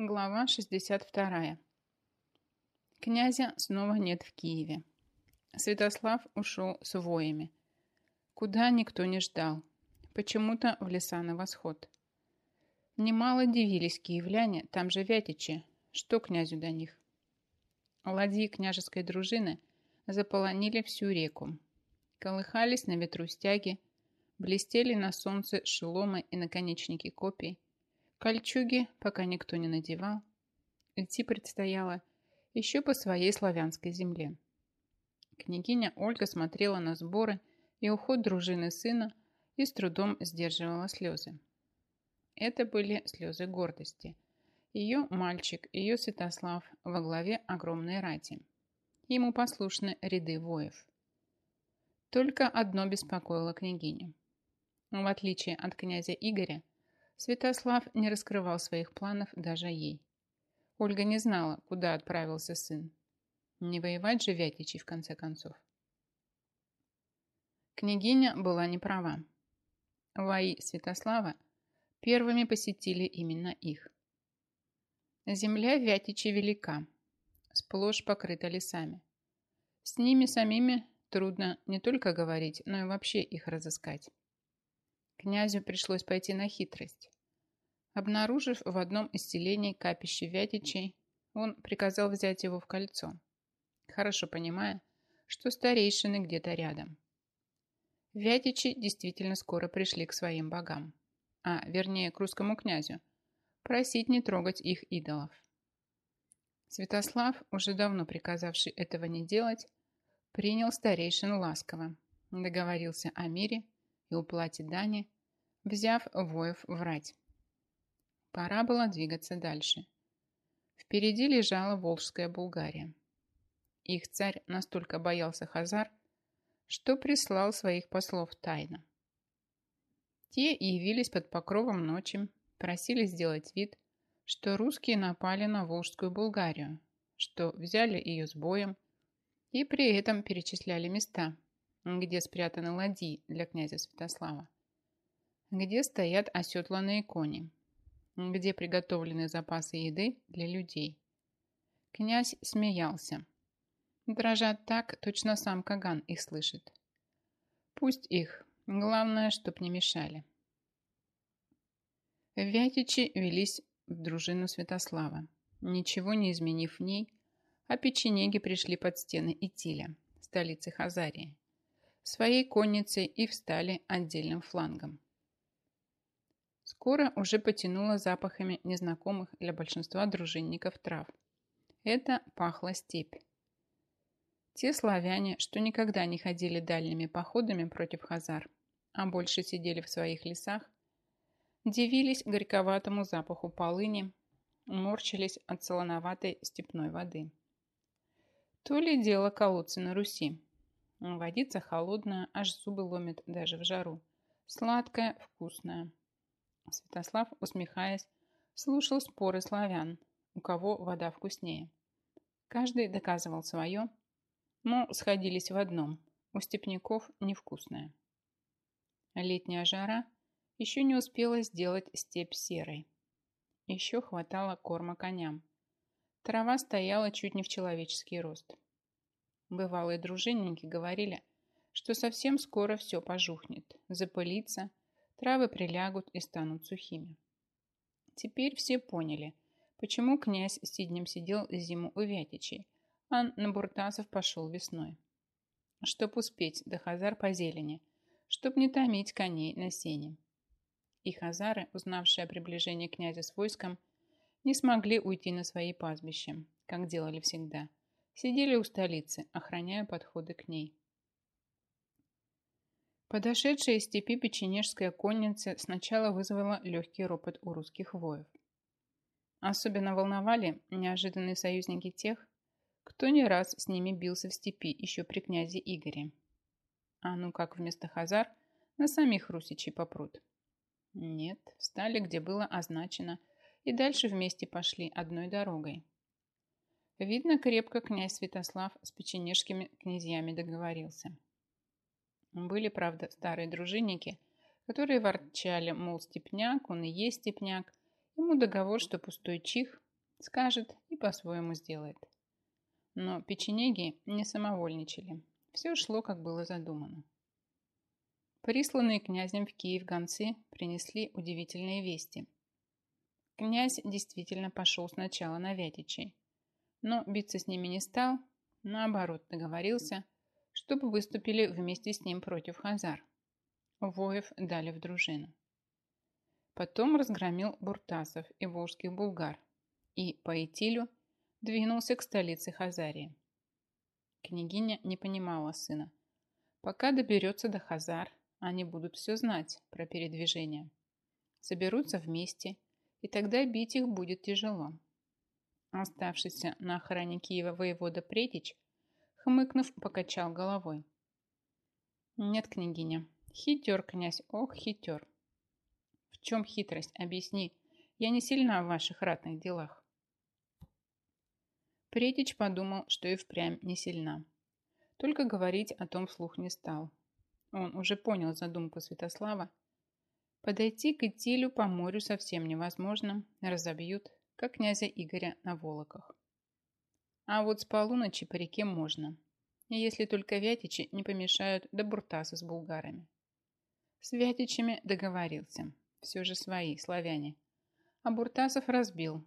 Глава 62. Князя снова нет в Киеве. Святослав ушел с воями. Куда никто не ждал. Почему-то в леса на восход. Немало дивились киевляне, там же вятичи. Что князю до них? Ладьи княжеской дружины заполонили всю реку. Колыхались на ветру стяги, блестели на солнце шеломы и наконечники копий, Кольчуги пока никто не надевал. Идти предстояло еще по своей славянской земле. Княгиня Ольга смотрела на сборы и уход дружины сына и с трудом сдерживала слезы. Это были слезы гордости. Ее мальчик, ее Святослав во главе огромной рати. Ему послушны ряды воев. Только одно беспокоило княгиню. В отличие от князя Игоря, Святослав не раскрывал своих планов даже ей. Ольга не знала, куда отправился сын. Не воевать же Вятичи в конце концов. Княгиня была не права. Вои Святослава первыми посетили именно их. Земля Вятичи велика, сплошь покрыта лесами. С ними самими трудно не только говорить, но и вообще их разыскать. Князю пришлось пойти на хитрость. Обнаружив в одном из селений капище Вятичей, он приказал взять его в кольцо, хорошо понимая, что старейшины где-то рядом. Вятичи действительно скоро пришли к своим богам, а вернее к русскому князю, просить не трогать их идолов. Святослав, уже давно приказавший этого не делать, принял старейшин ласково, договорился о мире и уплате дани, взяв воев врать. Пора было двигаться дальше. Впереди лежала Волжская Булгария. Их царь настолько боялся хазар, что прислал своих послов тайно. Те явились под покровом ночи, просили сделать вид, что русские напали на Волжскую Булгарию, что взяли ее с боем и при этом перечисляли места, где спрятаны ладьи для князя Святослава, где стоят оседланные кони, где приготовлены запасы еды для людей. Князь смеялся. Дрожат так, точно сам Каган их слышит. Пусть их, главное, чтоб не мешали. Вятичи велись в дружину Святослава, ничего не изменив в ней, а печенеги пришли под стены Итиля, столицы Хазарии, своей конницей и встали отдельным флангом. Скоро уже потянуло запахами незнакомых для большинства дружинников трав. Это пахла степь. Те славяне, что никогда не ходили дальними походами против хазар, а больше сидели в своих лесах, дивились горьковатому запаху полыни, морчились от солоноватой степной воды. То ли дело колодцы на Руси. Водица холодная, аж зубы ломит даже в жару. Сладкая, вкусная. Святослав, усмехаясь, слушал споры славян, у кого вода вкуснее. Каждый доказывал свое, но сходились в одном – у степняков невкусная. Летняя жара еще не успела сделать степь серой. Еще хватало корма коням. Трава стояла чуть не в человеческий рост. Бывалые дружинники говорили, что совсем скоро все пожухнет, запылится – Травы прилягут и станут сухими. Теперь все поняли, почему князь Сиднем сидел зиму у Вятичей, а на Буртасов пошел весной. Чтоб успеть до Хазар по зелени, чтоб не томить коней на сене. И хазары, узнавшие о приближении князя с войском, не смогли уйти на свои пастбища, как делали всегда. Сидели у столицы, охраняя подходы к ней. Подошедшая из степи печенежская конница сначала вызвала легкий ропот у русских воев. Особенно волновали неожиданные союзники тех, кто не раз с ними бился в степи еще при князе Игоре. А ну как вместо хазар на самих русичей попрут. Нет, стали, где было означено, и дальше вместе пошли одной дорогой. Видно, крепко князь Святослав с печенежскими князьями договорился. Были, правда, старые дружинники, которые ворчали, мол, степняк, он и есть степняк. Ему договор, что пустой чих, Скажет и по-своему сделает. Но печенеги не самовольничали. Все шло, как было задумано. Присланные князем в Киев гонцы принесли удивительные вести. Князь действительно пошел сначала на Вятичей, но биться с ними не стал, наоборот договорился, чтобы выступили вместе с ним против Хазар. Воев дали в дружину. Потом разгромил буртасов и волжских булгар и по Итилю двинулся к столице Хазарии. Княгиня не понимала сына. Пока доберется до Хазар, они будут все знать про передвижение. Соберутся вместе, и тогда бить их будет тяжело. Оставшийся на охране Киева воевода Претич, хмыкнув, покачал головой. Нет, княгиня, хитер князь, ох, хитер. В чем хитрость? Объясни. Я не сильна в ваших ратных делах. Претич подумал, что и впрямь не сильна. Только говорить о том вслух не стал. Он уже понял задумку Святослава. Подойти к Итилю по морю совсем невозможно, разобьют, как князя Игоря на Волоках. А вот с полуночи по реке можно, если только Вятичи не помешают до Буртаса с булгарами. С Вятичами договорился, все же свои, славяне. А Буртасов разбил.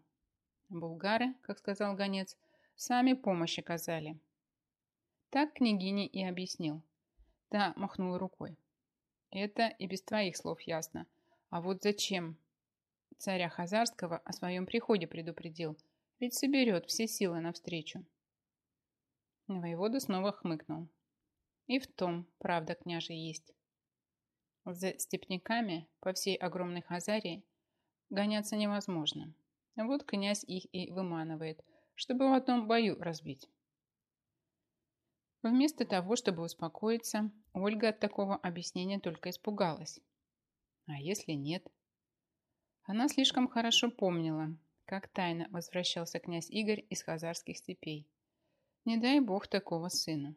Булгары, как сказал гонец, сами помощь оказали. Так княгине и объяснил. Та махнула рукой. Это и без твоих слов ясно. А вот зачем? Царя Хазарского о своем приходе предупредил, ведь соберет все силы навстречу. Воевода снова хмыкнул. И в том, правда, княже есть. За степняками по всей огромной Хазарии гоняться невозможно. Вот князь их и выманывает, чтобы в одном бою разбить. Вместо того, чтобы успокоиться, Ольга от такого объяснения только испугалась. А если нет? Она слишком хорошо помнила, как тайно возвращался князь Игорь из хазарских степей. Не дай бог такого сына.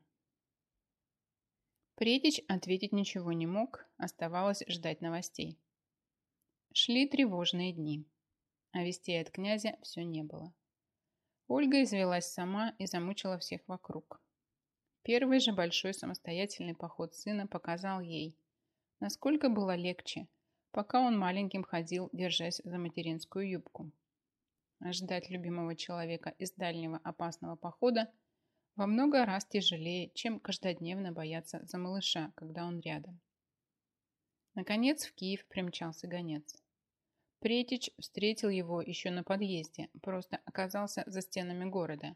Претич ответить ничего не мог, оставалось ждать новостей. Шли тревожные дни, а вестей от князя все не было. Ольга извелась сама и замучила всех вокруг. Первый же большой самостоятельный поход сына показал ей, насколько было легче, пока он маленьким ходил, держась за материнскую юбку. Ждать любимого человека из дальнего опасного похода во много раз тяжелее, чем каждодневно бояться за малыша, когда он рядом. Наконец в Киев примчался гонец. Претич встретил его еще на подъезде, просто оказался за стенами города,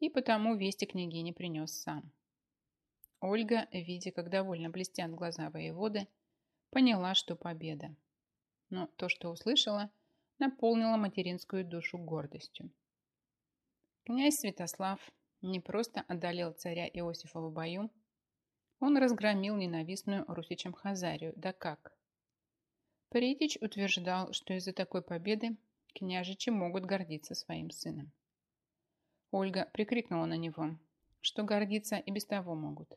и потому вести княгине принес сам. Ольга, видя, как довольно блестят глаза воеводы, поняла, что победа. Но то, что услышала, наполнило материнскую душу гордостью. Князь Святослав не просто одолел царя Иосифа в бою, он разгромил ненавистную русичам Хазарию, да как. Притич утверждал, что из-за такой победы княжичи могут гордиться своим сыном. Ольга прикрикнула на него, что гордиться и без того могут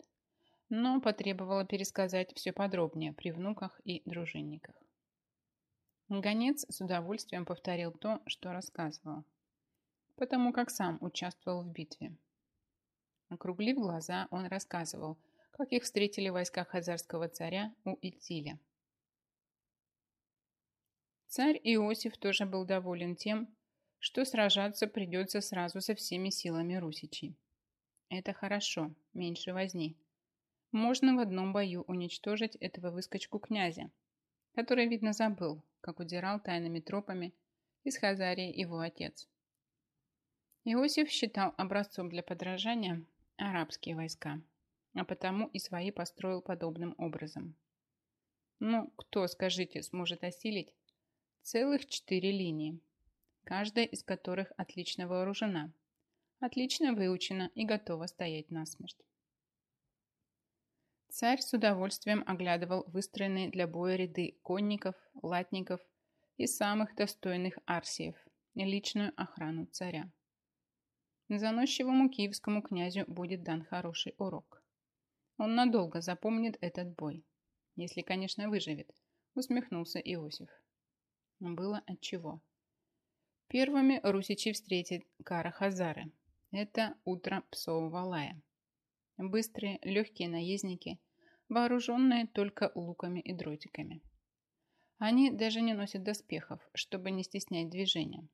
но потребовала пересказать все подробнее при внуках и дружинниках. Гонец с удовольствием повторил то, что рассказывал, потому как сам участвовал в битве. Округлив глаза, он рассказывал, как их встретили войска хазарского царя у Итиля. Царь Иосиф тоже был доволен тем, что сражаться придется сразу со всеми силами русичей. Это хорошо, меньше возни можно в одном бою уничтожить этого выскочку князя, который, видно, забыл, как удирал тайными тропами из Хазарии его отец. Иосиф считал образцом для подражания арабские войска, а потому и свои построил подобным образом. Ну, кто, скажите, сможет осилить целых четыре линии, каждая из которых отлично вооружена, отлично выучена и готова стоять насмерть. Царь с удовольствием оглядывал выстроенные для боя ряды конников, латников и самых достойных арсиев, личную охрану царя. Заносчивому киевскому князю будет дан хороший урок. Он надолго запомнит этот бой, если, конечно, выживет, усмехнулся Иосиф. Было отчего. Первыми русичи встретят Кара-Хазары. Это утро псового лая. Быстрые, легкие наездники, вооруженные только луками и дротиками. Они даже не носят доспехов, чтобы не стеснять движения.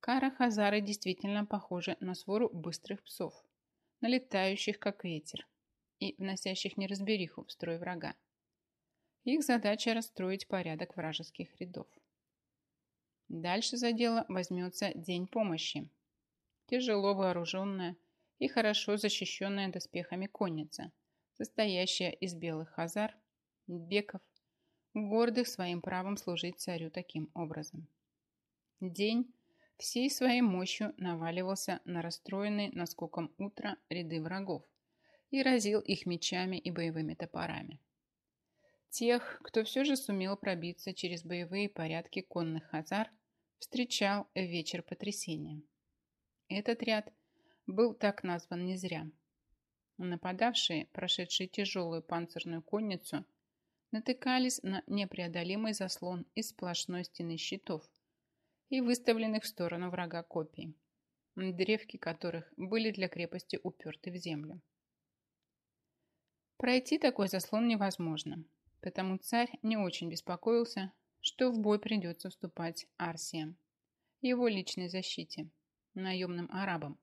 Кара-хазары действительно похожи на свору быстрых псов, налетающих как ветер и вносящих неразбериху в строй врага. Их задача расстроить порядок вражеских рядов. Дальше за дело возьмется День помощи. Тяжело вооруженная и хорошо защищенная доспехами конница, состоящая из белых хазар, беков, гордых своим правом служить царю таким образом. День всей своей мощью наваливался на расстроенные наскоком утра ряды врагов и разил их мечами и боевыми топорами. Тех, кто все же сумел пробиться через боевые порядки конных хазар, встречал вечер потрясения. Этот ряд был так назван не зря. Нападавшие, прошедшие тяжелую панцирную конницу, натыкались на непреодолимый заслон из сплошной стены щитов и выставленных в сторону врага копий, древки которых были для крепости уперты в землю. Пройти такой заслон невозможно, потому царь не очень беспокоился, что в бой придется вступать Арсиям, его личной защите, наемным арабам,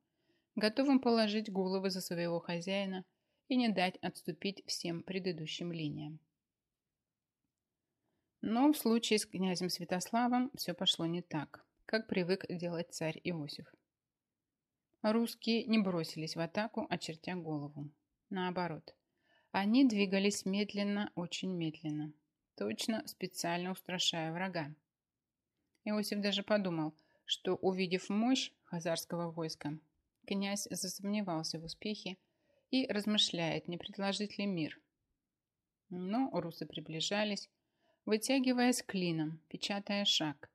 готовым положить головы за своего хозяина и не дать отступить всем предыдущим линиям. Но в случае с князем Святославом все пошло не так, как привык делать царь Иосиф. Русские не бросились в атаку, очертя голову. Наоборот, они двигались медленно, очень медленно, точно специально устрашая врага. Иосиф даже подумал, что, увидев мощь хазарского войска, князь засомневался в успехе и размышляет, не предложить ли мир. Но русы приближались, вытягиваясь клином, печатая шаг,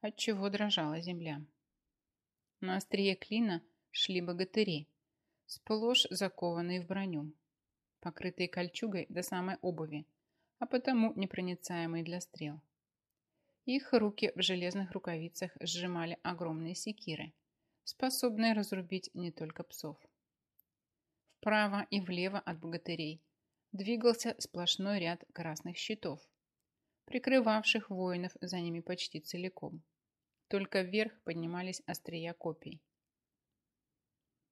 отчего дрожала земля. На острие клина шли богатыри, сплошь закованные в броню, покрытые кольчугой до самой обуви, а потому непроницаемые для стрел. Их руки в железных рукавицах сжимали огромные секиры, способные разрубить не только псов. Вправо и влево от богатырей двигался сплошной ряд красных щитов, прикрывавших воинов за ними почти целиком. Только вверх поднимались острия копий.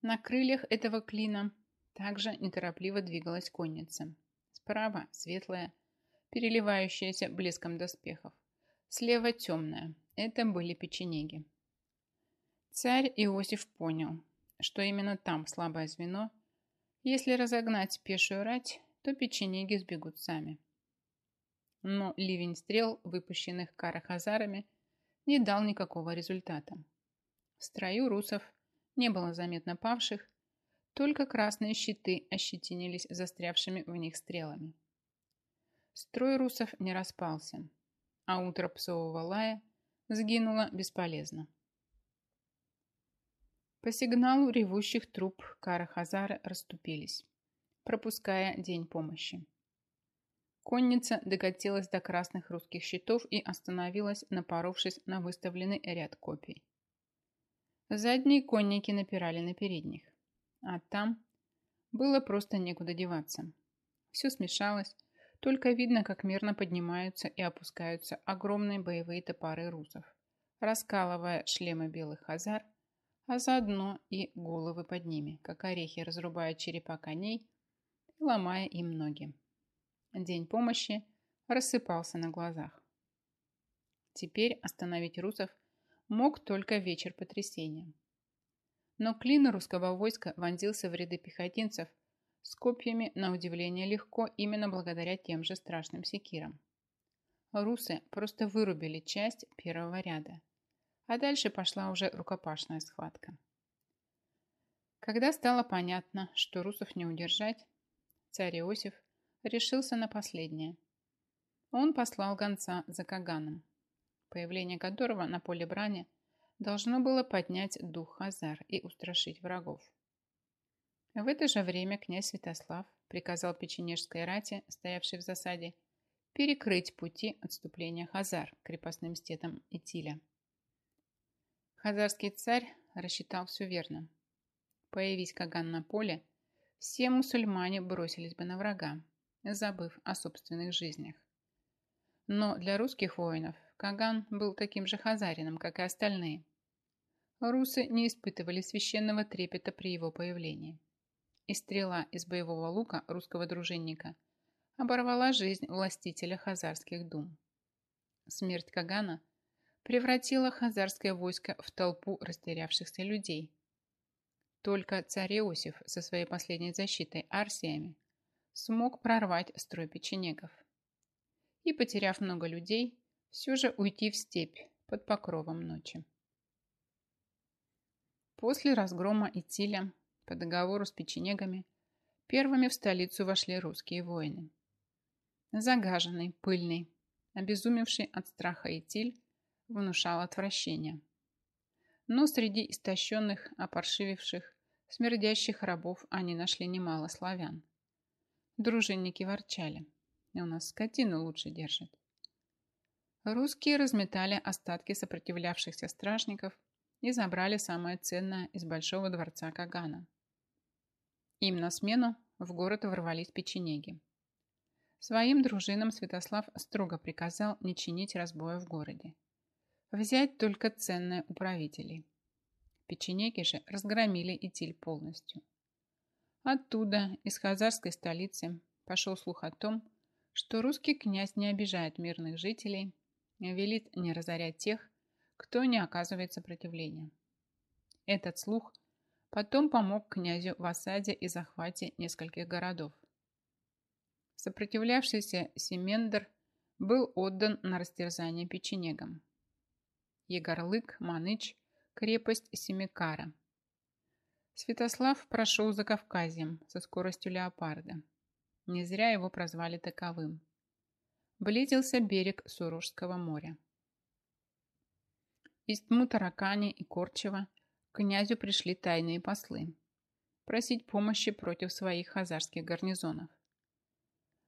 На крыльях этого клина также неторопливо двигалась конница. Справа светлая, переливающаяся блеском доспехов. Слева темная. Это были печенеги. Царь Иосиф понял, что именно там слабое звено. Если разогнать пешую рать, то печенеги сбегут сами но ливень стрел, выпущенных карахазарами, не дал никакого результата. В строю русов не было заметно павших, только красные щиты ощетинились застрявшими в них стрелами. Строй русов не распался, а утро псового лая сгинуло бесполезно. По сигналу ревущих труп Карахазары расступились, пропуская день помощи. Конница докатилась до красных русских щитов и остановилась, напоровшись на выставленный ряд копий. Задние конники напирали на передних, а там было просто некуда деваться. Все смешалось, только видно, как мирно поднимаются и опускаются огромные боевые топоры русов, раскалывая шлемы белых хазар, а заодно и головы под ними, как орехи разрубая черепа коней и ломая им ноги. День помощи рассыпался на глазах. Теперь остановить русов мог только вечер потрясения. Но клин русского войска вонзился в ряды пехотинцев с копьями на удивление легко именно благодаря тем же страшным секирам. Русы просто вырубили часть первого ряда, а дальше пошла уже рукопашная схватка. Когда стало понятно, что русов не удержать, царь Иосиф решился на последнее. Он послал гонца за Каганом, появление которого на поле брани должно было поднять дух Хазар и устрашить врагов. В это же время князь Святослав приказал печенежской рати, стоявшей в засаде, перекрыть пути отступления Хазар крепостным стенам Итиля. Хазарский царь рассчитал все верно. Появись Каган на поле, все мусульмане бросились бы на врага, забыв о собственных жизнях. Но для русских воинов Каган был таким же хазарином, как и остальные. Русы не испытывали священного трепета при его появлении. И стрела из боевого лука русского дружинника оборвала жизнь властителя хазарских дум. Смерть Кагана превратила хазарское войско в толпу растерявшихся людей. Только царь Иосиф со своей последней защитой арсиями смог прорвать строй печенегов и, потеряв много людей, все же уйти в степь под покровом ночи. После разгрома Итиля по договору с печенегами первыми в столицу вошли русские воины. Загаженный, пыльный, обезумевший от страха Итиль внушал отвращение. Но среди истощенных, опоршививших, смердящих рабов они нашли немало славян. Дружинники ворчали – у нас скотину лучше держит. Русские разметали остатки сопротивлявшихся стражников и забрали самое ценное из большого дворца Кагана. Им на смену в город ворвались печенеги. Своим дружинам Святослав строго приказал не чинить разбоя в городе. Взять только ценное у правителей. Печенеги же разгромили Итиль полностью. Оттуда, из хазарской столицы, пошел слух о том, что русский князь не обижает мирных жителей, велит не разорять тех, кто не оказывает сопротивления. Этот слух потом помог князю в осаде и захвате нескольких городов. Сопротивлявшийся Семендер был отдан на растерзание печенегам. Егорлык, Маныч, крепость Семикара. Святослав прошел за Кавказьем со скоростью леопарда. Не зря его прозвали таковым. Близился берег Сурожского моря. Из Тмутаракани и Корчева к князю пришли тайные послы просить помощи против своих хазарских гарнизонов.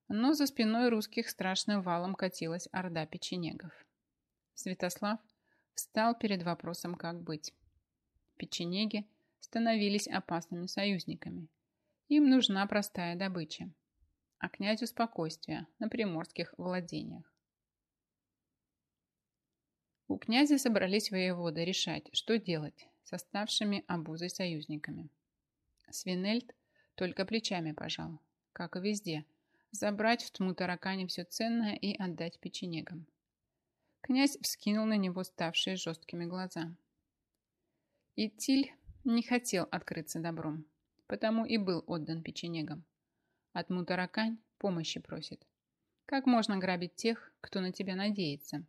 Но за спиной русских страшным валом катилась орда печенегов. Святослав встал перед вопросом, как быть. Печенеги становились опасными союзниками. Им нужна простая добыча а князю спокойствия на приморских владениях. У князя собрались воеводы решать, что делать с оставшими обузой союзниками. Свинельд только плечами пожал, как и везде, забрать в тму таракане все ценное и отдать печенегам. Князь вскинул на него ставшие жесткими глаза. И Тиль не хотел открыться добром, потому и был отдан печенегам. От Мутаракань помощи просит. Как можно грабить тех, кто на тебя надеется?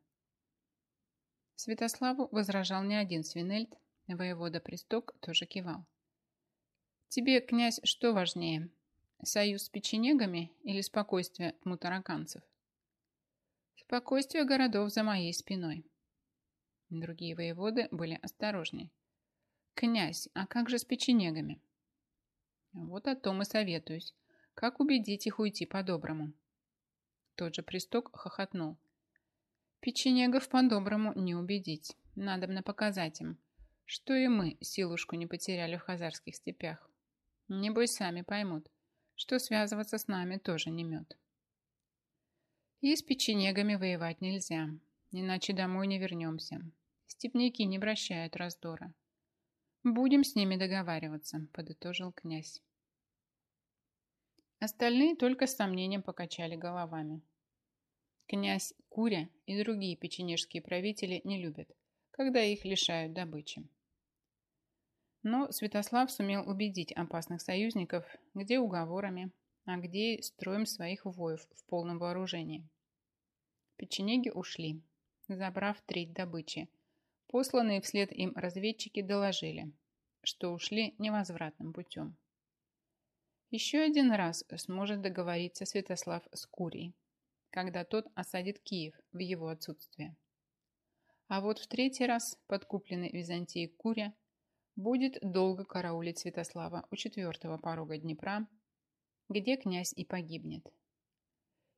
Святославу возражал не один свинельд, воевода Присток тоже кивал. Тебе, князь, что важнее? Союз с печенегами или спокойствие мутараканцев? Спокойствие городов за моей спиной. Другие воеводы были осторожнее. Князь, а как же с печенегами? Вот о том и советуюсь. Как убедить их уйти по-доброму? Тот же Присток хохотнул. Печенегов по-доброму не убедить. Надобно показать им, что и мы силушку не потеряли в хазарских степях. Небось, сами поймут, что связываться с нами тоже не мед. И с печенегами воевать нельзя, иначе домой не вернемся. Степняки не прощают раздора. Будем с ними договариваться, подытожил князь. Остальные только с сомнением покачали головами. Князь Куря и другие печенежские правители не любят, когда их лишают добычи. Но Святослав сумел убедить опасных союзников, где уговорами, а где строем своих воев в полном вооружении. Печенеги ушли, забрав треть добычи. Посланные вслед им разведчики доложили, что ушли невозвратным путем. Еще один раз сможет договориться Святослав с Курией, когда тот осадит Киев в его отсутствие. А вот в третий раз подкупленный Византией Куря будет долго караулить Святослава у четвертого порога Днепра, где князь и погибнет.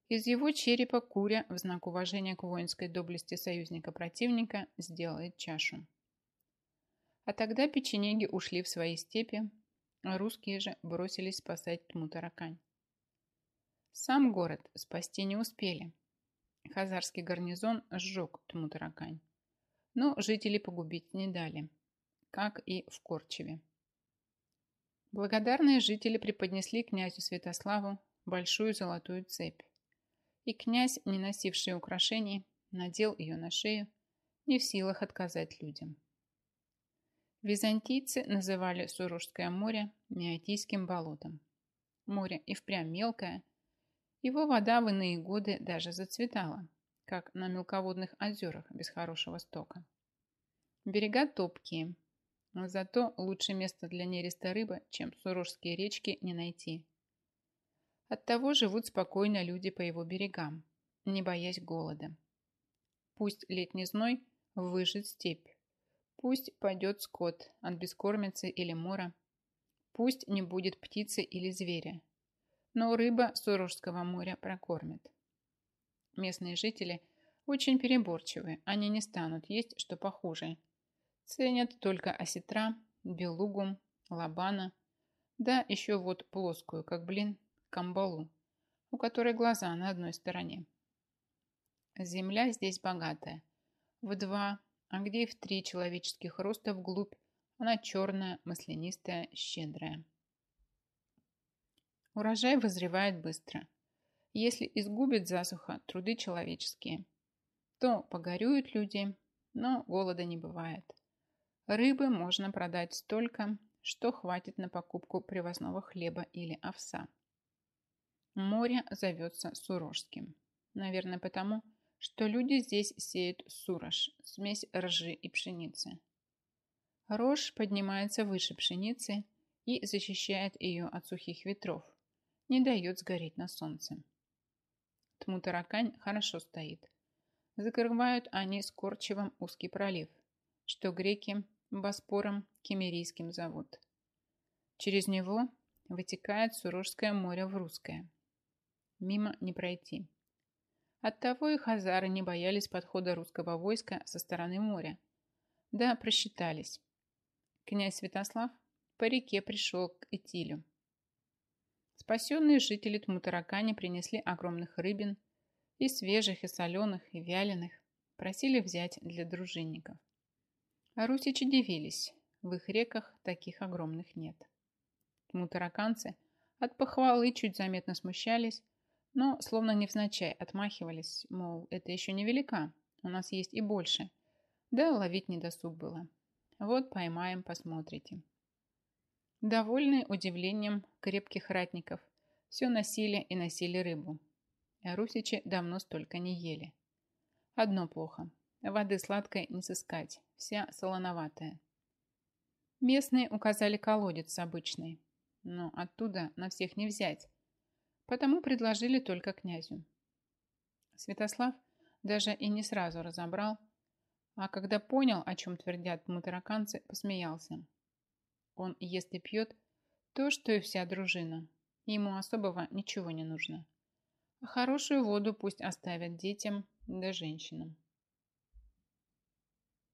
Из его черепа Куря в знак уважения к воинской доблести союзника противника сделает чашу. А тогда печенеги ушли в свои степи, а русские же бросились спасать Тмутаракань. Сам город спасти не успели. Хазарский гарнизон сжег Тмутаракань, но жители погубить не дали, как и в Корчеве. Благодарные жители преподнесли князю Святославу большую золотую цепь, и князь, не носивший украшений, надел ее на шею, не в силах отказать людям. Византийцы называли Сурожское море Неотийским болотом. Море и впрямь мелкое, его вода в иные годы даже зацветала, как на мелководных озерах без хорошего стока. Берега топкие, но зато лучше место для нереста рыбы, чем сурожские речки, не найти. Оттого живут спокойно люди по его берегам, не боясь голода. Пусть летний зной выжит степь, пусть пойдет скот от бескормицы или мора, пусть не будет птицы или зверя, но рыба Сурожского моря прокормит. Местные жители очень переборчивы, они не станут есть что похуже. Ценят только осетра, белугу, лабана, да еще вот плоскую, как блин, камбалу, у которой глаза на одной стороне. Земля здесь богатая. В два, а где и в три человеческих роста вглубь, она черная, маслянистая, щедрая. Урожай вызревает быстро. Если изгубит засуха труды человеческие, то погорюют люди, но голода не бывает. Рыбы можно продать столько, что хватит на покупку привозного хлеба или овса. Море зовется Сурожским. Наверное, потому, что люди здесь сеют сурож, смесь ржи и пшеницы. Рожь поднимается выше пшеницы и защищает ее от сухих ветров, не дает сгореть на солнце. Тмутаракань хорошо стоит. Закрывают они с узкий пролив, что греки Боспором Кемерийским зовут. Через него вытекает Сурожское море в Русское. Мимо не пройти. Оттого и хазары не боялись подхода русского войска со стороны моря. Да, просчитались. Князь Святослав по реке пришел к Итилю. Спасенные жители Тмутаракани принесли огромных рыбин, и свежих, и соленых, и вяленых, просили взять для дружинников. Русичи дивились, в их реках таких огромных нет. Тмутараканцы от похвалы чуть заметно смущались, но словно невзначай отмахивались, мол, это еще не велика, у нас есть и больше. Да, ловить не досуг было. Вот поймаем, посмотрите. Довольные удивлением крепких ратников, все носили и носили рыбу. Русичи давно столько не ели. Одно плохо. Воды сладкой не сыскать, вся солоноватая. Местные указали колодец обычный, но оттуда на всех не взять, потому предложили только князю. Святослав даже и не сразу разобрал, а когда понял, о чем твердят мутараканцы, посмеялся. Он ест и пьет то, что и вся дружина. Ему особого ничего не нужно. А хорошую воду пусть оставят детям да женщинам.